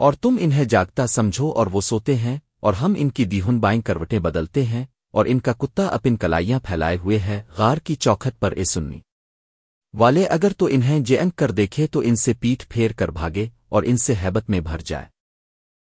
اور تم انہیں جاگتا سمجھو اور وہ سوتے ہیں، اور ہم ان کی دیہن بائیں کروٹیں بدلتے ہیں، اور ان کا کتا اپن کلائیاں پھیلائے ہوئے ہے، غار کی چوکھٹ پر اے سننی والے اگر تو انہیں جے انک کر دیکھے تو ان سے پیٹ پھیر کر بھاگے، اور ان سے ہیبت میں بھر جائے۔